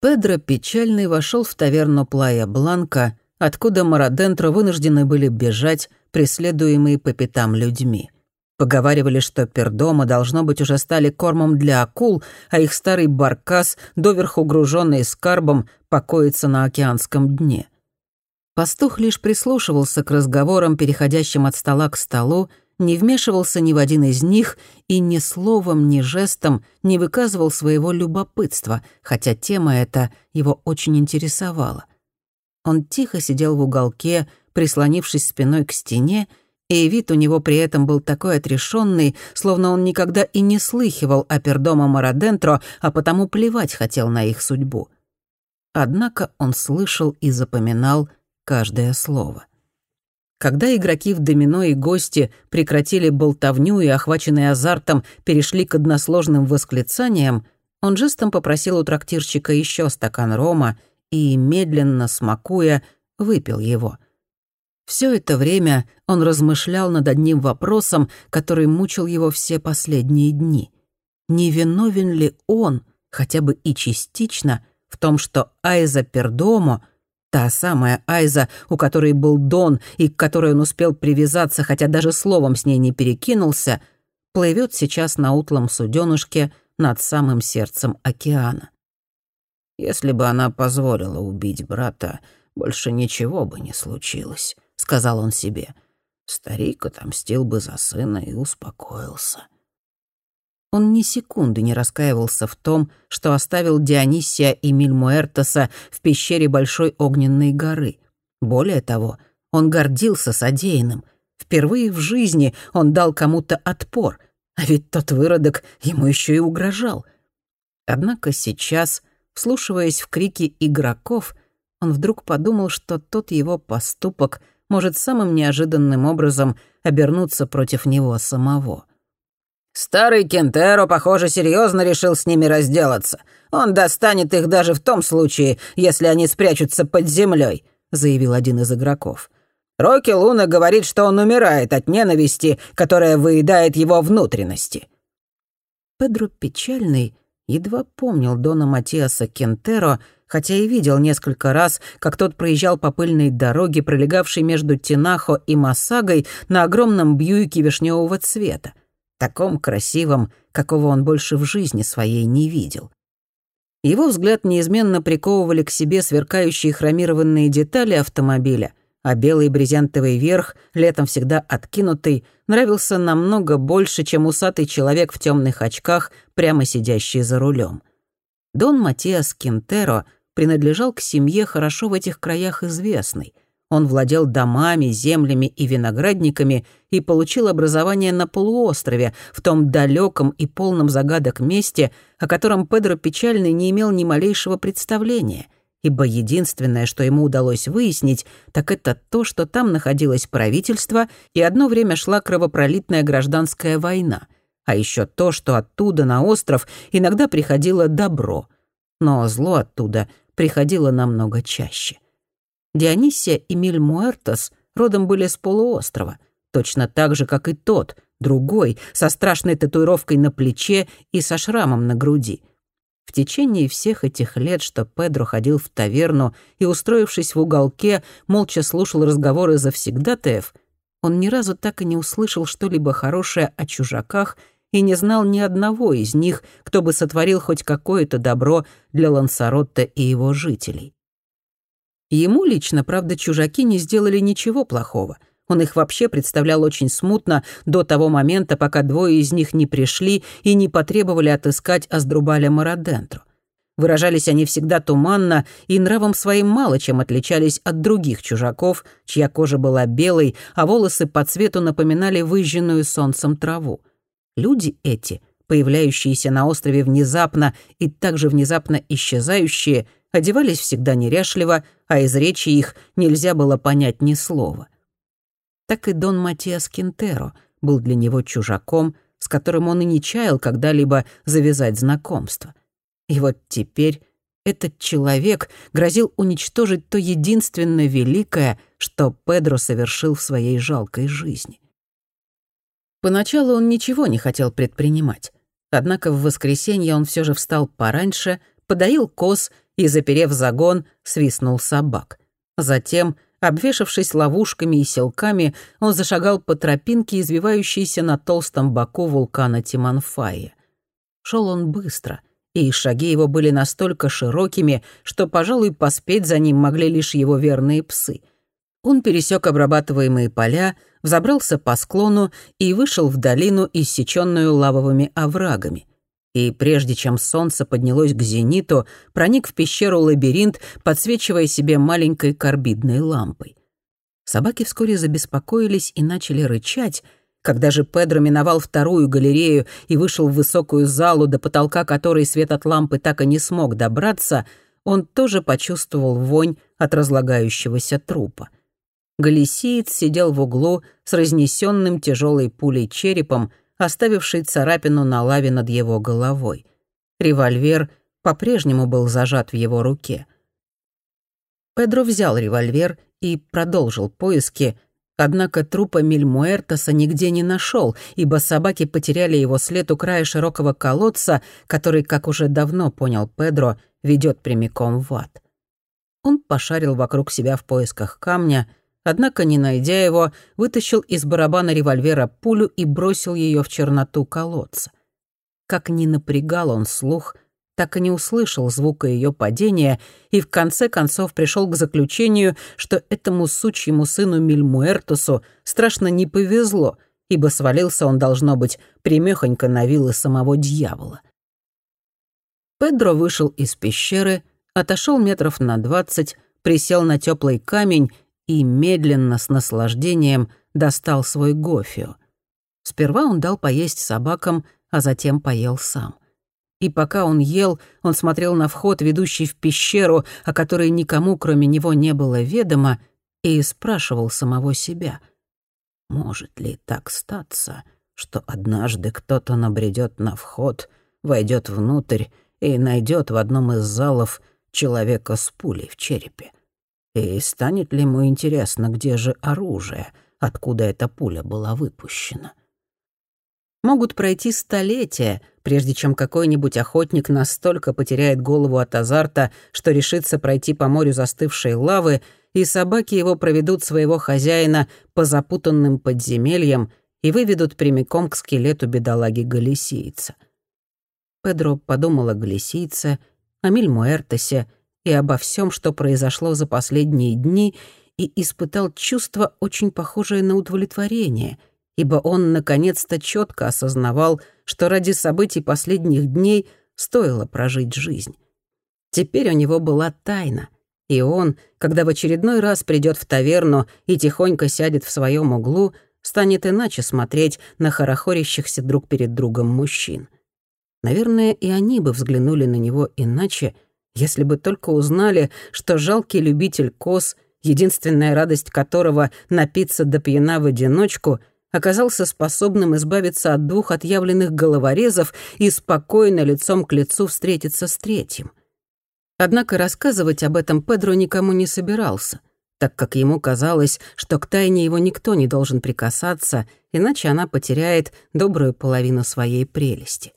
Педро Печальный вошел в таверну Плая Бланка, откуда Марадентро вынуждены были бежать, преследуемые по пятам людьми. Поговаривали, что пердома, должно быть, уже стали кормом для акул, а их старый баркас, доверху груженный скарбом, покоится на океанском дне. Пастух лишь прислушивался к разговорам, переходящим от стола к столу, не вмешивался ни в один из них и ни словом, ни жестом не выказывал своего любопытства, хотя тема эта его очень интересовала. Он тихо сидел в уголке, прислонившись спиной к стене, и вид у него при этом был такой отрешенный, словно он никогда и не слыхивал о пердома Марадентро, а потому плевать хотел на их судьбу. Однако он слышал и запоминал каждое слово. Когда игроки в домино и гости прекратили болтовню и, охваченные азартом, перешли к односложным восклицаниям, он жестом попросил у трактирщика еще стакан рома и, медленно смакуя, выпил его. Все это время он размышлял над одним вопросом, который мучил его все последние дни. Не виновен ли он, хотя бы и частично, в том, что Айза Пердомо — Та самая Айза, у которой был Дон и к которой он успел привязаться, хотя даже словом с ней не перекинулся, плывет сейчас на утлом суденышке над самым сердцем океана. «Если бы она позволила убить брата, больше ничего бы не случилось», — сказал он себе. Старик отомстил бы за сына и успокоился. Он ни секунды не раскаивался в том, что оставил Дионисия и Мильмуэртоса в пещере Большой Огненной горы. Более того, он гордился содеянным. Впервые в жизни он дал кому-то отпор, а ведь тот выродок ему еще и угрожал. Однако сейчас, вслушиваясь в крики игроков, он вдруг подумал, что тот его поступок может самым неожиданным образом обернуться против него самого. Старый Кентеро, похоже, серьезно решил с ними разделаться. Он достанет их даже в том случае, если они спрячутся под землей, заявил один из игроков. Рокки Луна говорит, что он умирает от ненависти, которая выедает его внутренности. Педро Печальный едва помнил Дона Матиаса Кентеро, хотя и видел несколько раз, как тот проезжал по пыльной дороге, пролегавшей между Тинахо и Масагой на огромном бьюике вишневого цвета таком красивом, какого он больше в жизни своей не видел. Его взгляд неизменно приковывали к себе сверкающие хромированные детали автомобиля, а белый брезентовый верх, летом всегда откинутый, нравился намного больше, чем усатый человек в темных очках, прямо сидящий за рулем. Дон Матиас Кинтеро принадлежал к семье хорошо в этих краях известной — он владел домами, землями и виноградниками и получил образование на полуострове, в том далеком и полном загадок месте, о котором Педро Печальный не имел ни малейшего представления, ибо единственное, что ему удалось выяснить, так это то, что там находилось правительство и одно время шла кровопролитная гражданская война, а еще то, что оттуда на остров иногда приходило добро, но зло оттуда приходило намного чаще. Дионисия и Миль Муэртос родом были с полуострова, точно так же, как и тот, другой, со страшной татуировкой на плече и со шрамом на груди. В течение всех этих лет, что Педро ходил в таверну и, устроившись в уголке, молча слушал разговоры завсегдатаев, он ни разу так и не услышал что-либо хорошее о чужаках и не знал ни одного из них, кто бы сотворил хоть какое-то добро для Лансаротта и его жителей. Ему лично, правда, чужаки не сделали ничего плохого. Он их вообще представлял очень смутно до того момента, пока двое из них не пришли и не потребовали отыскать Аздрубаля Марадентру. Выражались они всегда туманно и нравом своим мало чем отличались от других чужаков, чья кожа была белой, а волосы по цвету напоминали выжженную солнцем траву. Люди эти, появляющиеся на острове внезапно и также внезапно исчезающие — одевались всегда неряшливо, а из речи их нельзя было понять ни слова. Так и Дон Матиас Кинтеро был для него чужаком, с которым он и не чаял когда-либо завязать знакомство. И вот теперь этот человек грозил уничтожить то единственное великое, что Педро совершил в своей жалкой жизни. Поначалу он ничего не хотел предпринимать. Однако в воскресенье он все же встал пораньше, подоил коз и, заперев загон, свистнул собак. Затем, обвешавшись ловушками и селками, он зашагал по тропинке, извивающейся на толстом боку вулкана Тиманфая. Шел он быстро, и шаги его были настолько широкими, что, пожалуй, поспеть за ним могли лишь его верные псы. Он пересек обрабатываемые поля, взобрался по склону и вышел в долину, иссеченную лавовыми оврагами. И прежде чем солнце поднялось к зениту, проник в пещеру-лабиринт, подсвечивая себе маленькой карбидной лампой. Собаки вскоре забеспокоились и начали рычать, когда же Педро миновал вторую галерею и вышел в высокую залу, до потолка которой свет от лампы так и не смог добраться, он тоже почувствовал вонь от разлагающегося трупа. Галисиец сидел в углу с разнесенным тяжелой пулей черепом, оставивший царапину на лаве над его головой. Револьвер по-прежнему был зажат в его руке. Педро взял револьвер и продолжил поиски, Однако трупа Мильмуэртоса нигде не нашел, ибо собаки потеряли его след у края широкого колодца, который, как уже давно понял Педро, ведет прямиком в ад. Он пошарил вокруг себя в поисках камня, однако, не найдя его, вытащил из барабана револьвера пулю и бросил ее в черноту колодца. Как ни напрягал он слух — так и не услышал звука ее падения и в конце концов пришел к заключению, что этому сучьему сыну Мильмуэртусу страшно не повезло, ибо свалился он, должно быть, примехонько на вилы самого дьявола. Педро вышел из пещеры, отошел метров на двадцать, присел на теплый камень и медленно, с наслаждением, достал свой гофио. Сперва он дал поесть собакам, а затем поел сам — и пока он ел, он смотрел на вход, ведущий в пещеру, о которой никому, кроме него, не было ведомо, и спрашивал самого себя, может ли так статься, что однажды кто-то набредет на вход, войдет внутрь и найдет в одном из залов человека с пулей в черепе? И станет ли ему интересно, где же оружие, откуда эта пуля была выпущена? Могут пройти столетия, прежде чем какой-нибудь охотник настолько потеряет голову от азарта, что решится пройти по морю застывшей лавы, и собаки его проведут своего хозяина по запутанным подземельям и выведут прямиком к скелету бедолаги Галисийца. Педро подумал о Галисийце, о Мильмуэртесе и обо всем, что произошло за последние дни, и испытал чувство, очень похожее на удовлетворение — ибо он наконец-то четко осознавал, что ради событий последних дней стоило прожить жизнь. Теперь у него была тайна, и он, когда в очередной раз придет в таверну и тихонько сядет в своем углу, станет иначе смотреть на хорохорящихся друг перед другом мужчин. Наверное, и они бы взглянули на него иначе, если бы только узнали, что жалкий любитель коз, единственная радость которого — напиться до пьяна в одиночку — оказался способным избавиться от двух отъявленных головорезов и спокойно лицом к лицу встретиться с третьим. Однако рассказывать об этом Педро никому не собирался, так как ему казалось, что к тайне его никто не должен прикасаться, иначе она потеряет добрую половину своей прелести.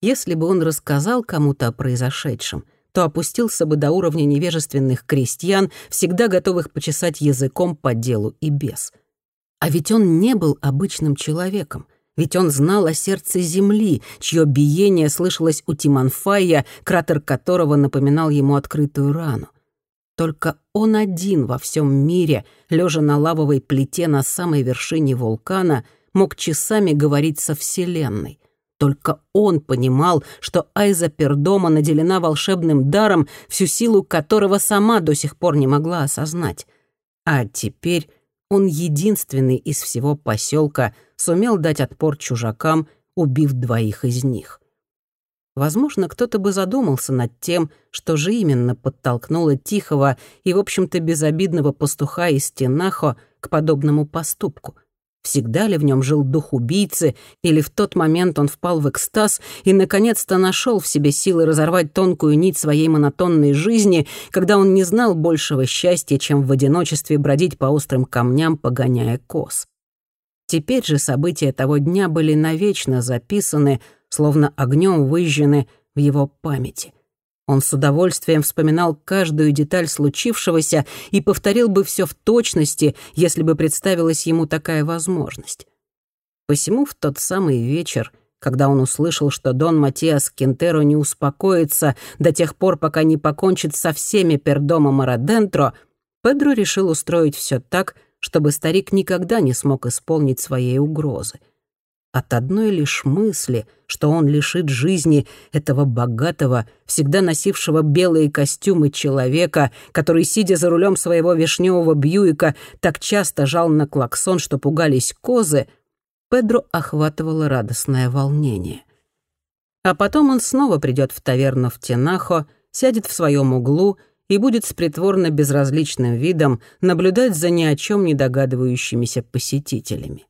Если бы он рассказал кому-то о произошедшем, то опустился бы до уровня невежественных крестьян, всегда готовых почесать языком по делу и без — а ведь он не был обычным человеком. Ведь он знал о сердце Земли, чье биение слышалось у Тиманфая, кратер которого напоминал ему открытую рану. Только он один во всем мире, лежа на лавовой плите на самой вершине вулкана, мог часами говорить со Вселенной. Только он понимал, что Айза Пердома наделена волшебным даром, всю силу которого сама до сих пор не могла осознать. А теперь он единственный из всего поселка сумел дать отпор чужакам, убив двоих из них. Возможно, кто-то бы задумался над тем, что же именно подтолкнуло тихого и, в общем-то, безобидного пастуха из Тенахо к подобному поступку — Всегда ли в нем жил дух убийцы, или в тот момент он впал в экстаз и, наконец-то, нашел в себе силы разорвать тонкую нить своей монотонной жизни, когда он не знал большего счастья, чем в одиночестве бродить по острым камням, погоняя коз. Теперь же события того дня были навечно записаны, словно огнем выжжены в его памяти. Он с удовольствием вспоминал каждую деталь случившегося и повторил бы все в точности, если бы представилась ему такая возможность. Посему в тот самый вечер, когда он услышал, что Дон Матиас Кентеро не успокоится до тех пор, пока не покончит со всеми пердома Марадентро, Педро решил устроить все так, чтобы старик никогда не смог исполнить своей угрозы. От одной лишь мысли, что он лишит жизни этого богатого, всегда носившего белые костюмы человека, который, сидя за рулем своего вишневого Бьюика, так часто жал на клаксон, что пугались козы, Педро охватывало радостное волнение. А потом он снова придет в таверну в Тенахо, сядет в своем углу и будет с притворно безразличным видом наблюдать за ни о чем не догадывающимися посетителями.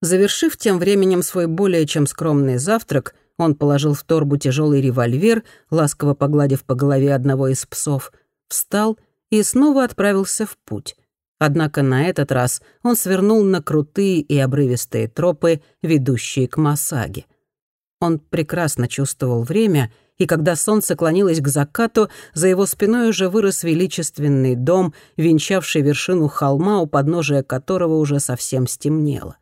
Завершив тем временем свой более чем скромный завтрак, он положил в торбу тяжелый револьвер, ласково погладив по голове одного из псов, встал и снова отправился в путь. Однако на этот раз он свернул на крутые и обрывистые тропы, ведущие к Масаге. Он прекрасно чувствовал время, и когда солнце клонилось к закату, за его спиной уже вырос величественный дом, венчавший вершину холма, у подножия которого уже совсем стемнело.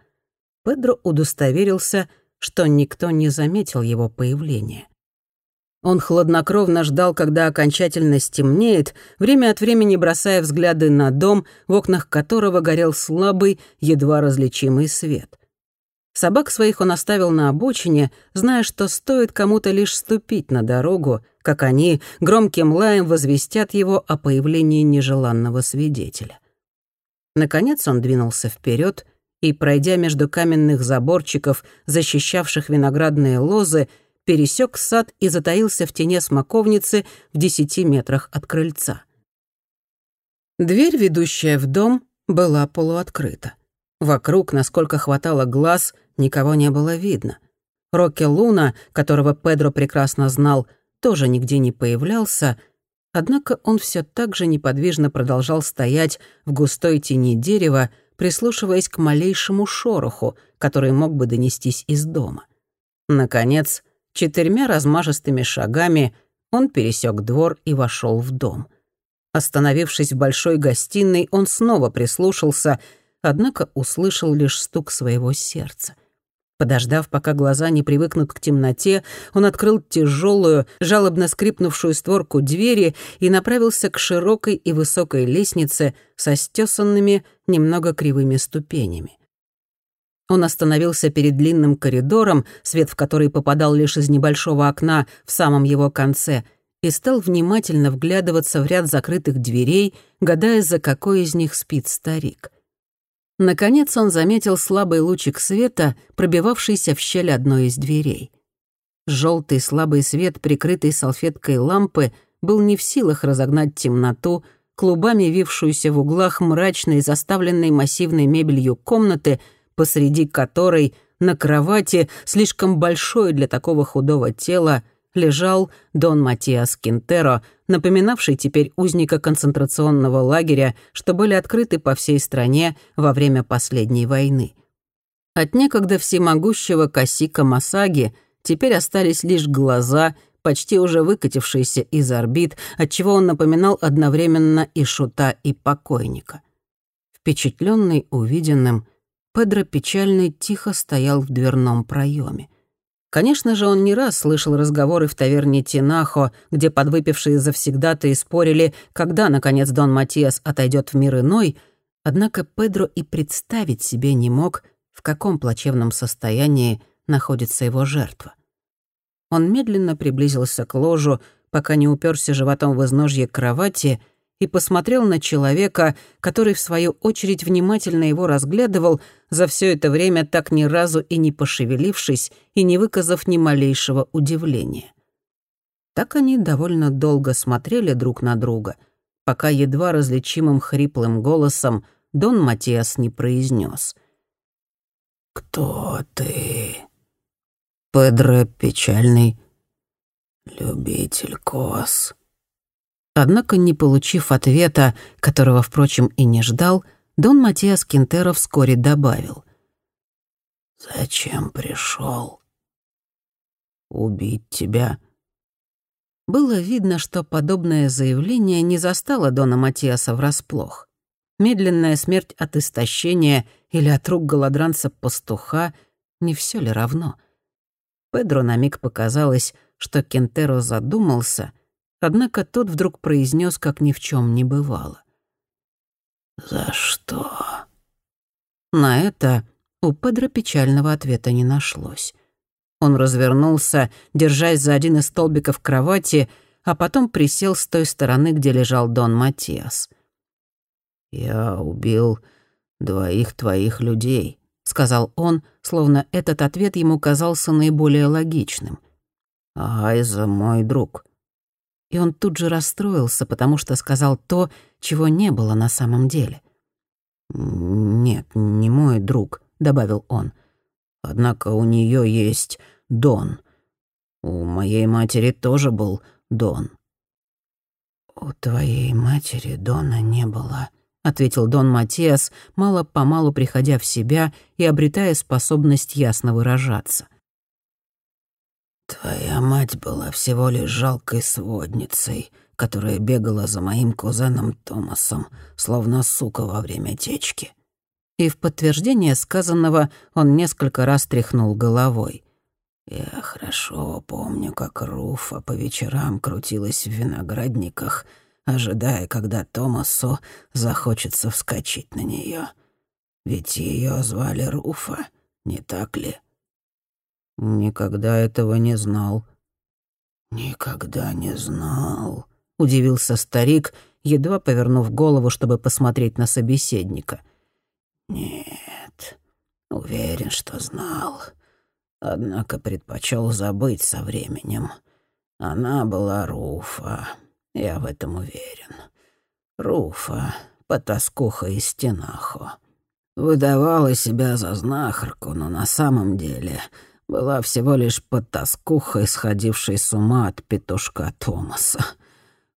Педро удостоверился, что никто не заметил его появления. Он хладнокровно ждал, когда окончательно стемнеет, время от времени бросая взгляды на дом, в окнах которого горел слабый, едва различимый свет. Собак своих он оставил на обочине, зная, что стоит кому-то лишь ступить на дорогу, как они громким лаем возвестят его о появлении нежеланного свидетеля. Наконец он двинулся вперед и, пройдя между каменных заборчиков, защищавших виноградные лозы, пересек сад и затаился в тени смоковницы в десяти метрах от крыльца. Дверь, ведущая в дом, была полуоткрыта. Вокруг, насколько хватало глаз, никого не было видно. Рокки Луна, которого Педро прекрасно знал, тоже нигде не появлялся, однако он все так же неподвижно продолжал стоять в густой тени дерева, прислушиваясь к малейшему шороху, который мог бы донестись из дома. Наконец, Четырьмя размашистыми шагами он пересек двор и вошел в дом. Остановившись в большой гостиной, он снова прислушался, однако услышал лишь стук своего сердца. Подождав, пока глаза не привыкнут к темноте, он открыл тяжелую, жалобно скрипнувшую створку двери и направился к широкой и высокой лестнице со стесанными, немного кривыми ступенями. Он остановился перед длинным коридором, свет в который попадал лишь из небольшого окна в самом его конце, и стал внимательно вглядываться в ряд закрытых дверей, гадая, за какой из них спит старик. Наконец он заметил слабый лучик света, пробивавшийся в щель одной из дверей. Желтый слабый свет, прикрытый салфеткой лампы, был не в силах разогнать темноту, клубами вившуюся в углах мрачной, заставленной массивной мебелью комнаты — посреди которой на кровати, слишком большой для такого худого тела, лежал Дон Матиас Кинтеро, напоминавший теперь узника концентрационного лагеря, что были открыты по всей стране во время последней войны. От некогда всемогущего Косика Масаги теперь остались лишь глаза, почти уже выкатившиеся из орбит, отчего он напоминал одновременно и шута, и покойника. Впечатленный увиденным, Педро печально тихо стоял в дверном проеме. Конечно же, он не раз слышал разговоры в таверне Тинахо, где подвыпившие завсегдаты спорили, когда, наконец, Дон Матиас отойдет в мир иной, однако Педро и представить себе не мог, в каком плачевном состоянии находится его жертва. Он медленно приблизился к ложу, пока не уперся животом в изножье кровати — и посмотрел на человека, который, в свою очередь, внимательно его разглядывал, за все это время так ни разу и не пошевелившись и не выказав ни малейшего удивления. Так они довольно долго смотрели друг на друга, пока едва различимым хриплым голосом Дон Матиас не произнес: «Кто ты?» «Педро Печальный, любитель коз». Однако, не получив ответа, которого, впрочем, и не ждал, Дон Матиас Кинтеро вскоре добавил. «Зачем пришел? Убить тебя? Было видно, что подобное заявление не застало Дона Матиаса врасплох. Медленная смерть от истощения или от рук голодранца-пастуха — не все ли равно? Педро на миг показалось, что Кентеро задумался, однако тот вдруг произнес, как ни в чем не бывало. «За что?» На это у Педро печального ответа не нашлось. Он развернулся, держась за один из столбиков кровати, а потом присел с той стороны, где лежал Дон Матиас. «Я убил двоих твоих людей», — сказал он, словно этот ответ ему казался наиболее логичным. «Айза мой друг». И он тут же расстроился, потому что сказал то, чего не было на самом деле. «Нет, не мой друг», — добавил он. «Однако у нее есть Дон. У моей матери тоже был Дон». «У твоей матери Дона не было», — ответил Дон Матиас, мало-помалу приходя в себя и обретая способность ясно выражаться. «Твоя мать была всего лишь жалкой сводницей, которая бегала за моим кузеном Томасом, словно сука во время течки». И в подтверждение сказанного он несколько раз тряхнул головой. Я хорошо помню, как Руфа по вечерам крутилась в виноградниках, ожидая, когда Томасу захочется вскочить на нее. Ведь ее звали Руфа, не так ли? Никогда этого не знал. Никогда не знал, удивился старик, едва повернув голову, чтобы посмотреть на собеседника. Нет, уверен, что знал. Однако предпочел забыть со временем. Она была Руфа, я в этом уверен. Руфа, потаскуха из Стенахо. Выдавала себя за знахарку, но на самом деле была всего лишь потаскухой, сходившей с ума от петушка Томаса.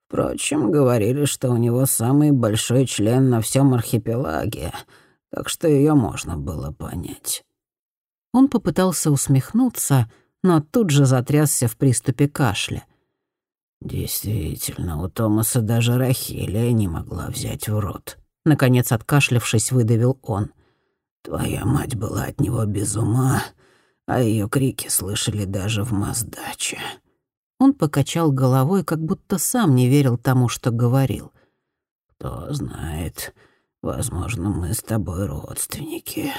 Впрочем, говорили, что у него самый большой член на всем архипелаге, так что ее можно было понять. Он попытался усмехнуться, но тут же затрясся в приступе кашля. «Действительно, у Томаса даже Рахилия не могла взять в рот», — наконец откашлявшись, выдавил он. «Твоя мать была от него без ума, а ее крики слышали даже в Маздаче». Он покачал головой, как будто сам не верил тому, что говорил. «Кто знает, возможно, мы с тобой родственники.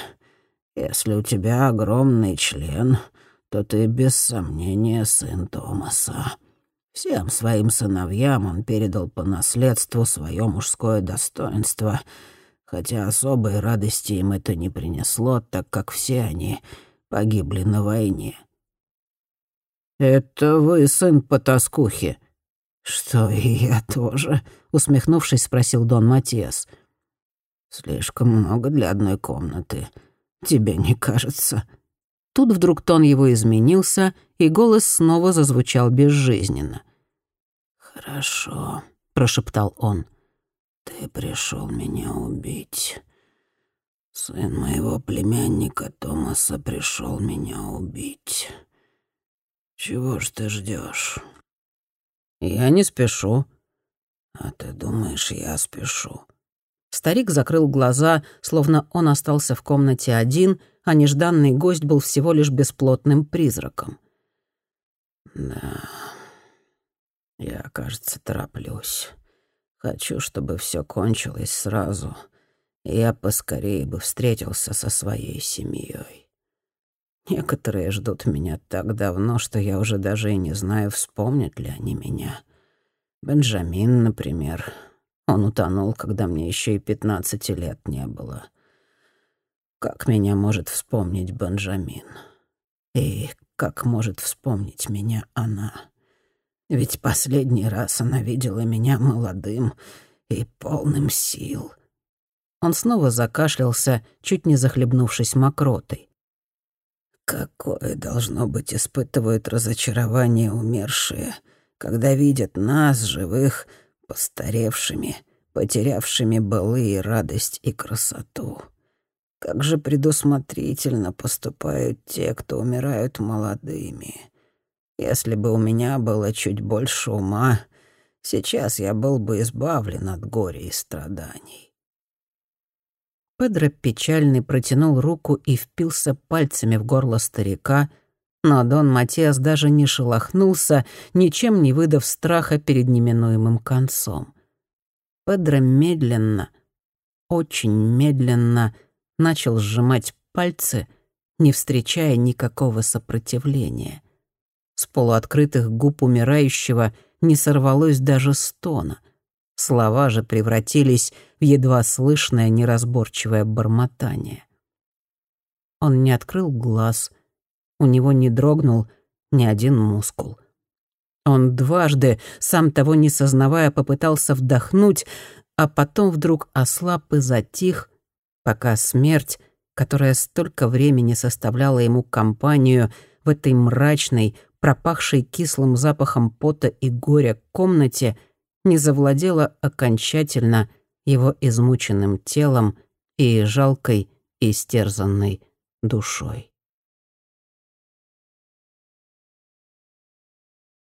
Если у тебя огромный член, то ты без сомнения сын Томаса. Всем своим сыновьям он передал по наследству свое мужское достоинство, хотя особой радости им это не принесло, так как все они погибли на войне. «Это вы сын потаскухи?» «Что, и я тоже?» — усмехнувшись, спросил Дон Матиас. «Слишком много для одной комнаты. Тебе не кажется?» Тут вдруг тон его изменился, и голос снова зазвучал безжизненно. «Хорошо», — прошептал он. «Ты пришел меня убить. Сын моего племянника Томаса пришел меня убить. Чего ж ты ждешь? «Я не спешу». «А ты думаешь, я спешу?» Старик закрыл глаза, словно он остался в комнате один, а нежданный гость был всего лишь бесплотным призраком. «Да, я, кажется, тороплюсь. Хочу, чтобы все кончилось сразу, я поскорее бы встретился со своей семьей. Некоторые ждут меня так давно, что я уже даже и не знаю, вспомнят ли они меня. Бенджамин, например, он утонул, когда мне еще и пятнадцати лет не было. Как меня может вспомнить Бенджамин? И как может вспомнить меня она? Ведь последний раз она видела меня молодым и полным сил. Он снова закашлялся, чуть не захлебнувшись мокротой. Какое должно быть испытывают разочарование умершие, когда видят нас, живых, постаревшими, потерявшими былые радость и красоту. Как же предусмотрительно поступают те, кто умирают молодыми. Если бы у меня было чуть больше ума, сейчас я был бы избавлен от горя и страданий. Педро печальный протянул руку и впился пальцами в горло старика, но Дон Матиас даже не шелохнулся, ничем не выдав страха перед неминуемым концом. Педро медленно, очень медленно начал сжимать пальцы, не встречая никакого сопротивления. С полуоткрытых губ умирающего не сорвалось даже стона. Слова же превратились в едва слышное неразборчивое бормотание. Он не открыл глаз, у него не дрогнул ни один мускул. Он дважды, сам того не сознавая, попытался вдохнуть, а потом вдруг ослаб и затих, пока смерть, которая столько времени составляла ему компанию в этой мрачной, пропахшей кислым запахом пота и горя комнате, не завладела окончательно его измученным телом и жалкой, истерзанной душой.